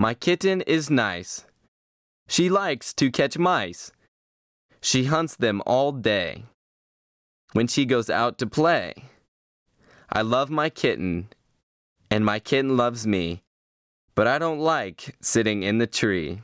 My kitten is nice. She likes to catch mice. She hunts them all day. When she goes out to play, I love my kitten, and my kitten loves me, but I don't like sitting in the tree.